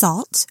salt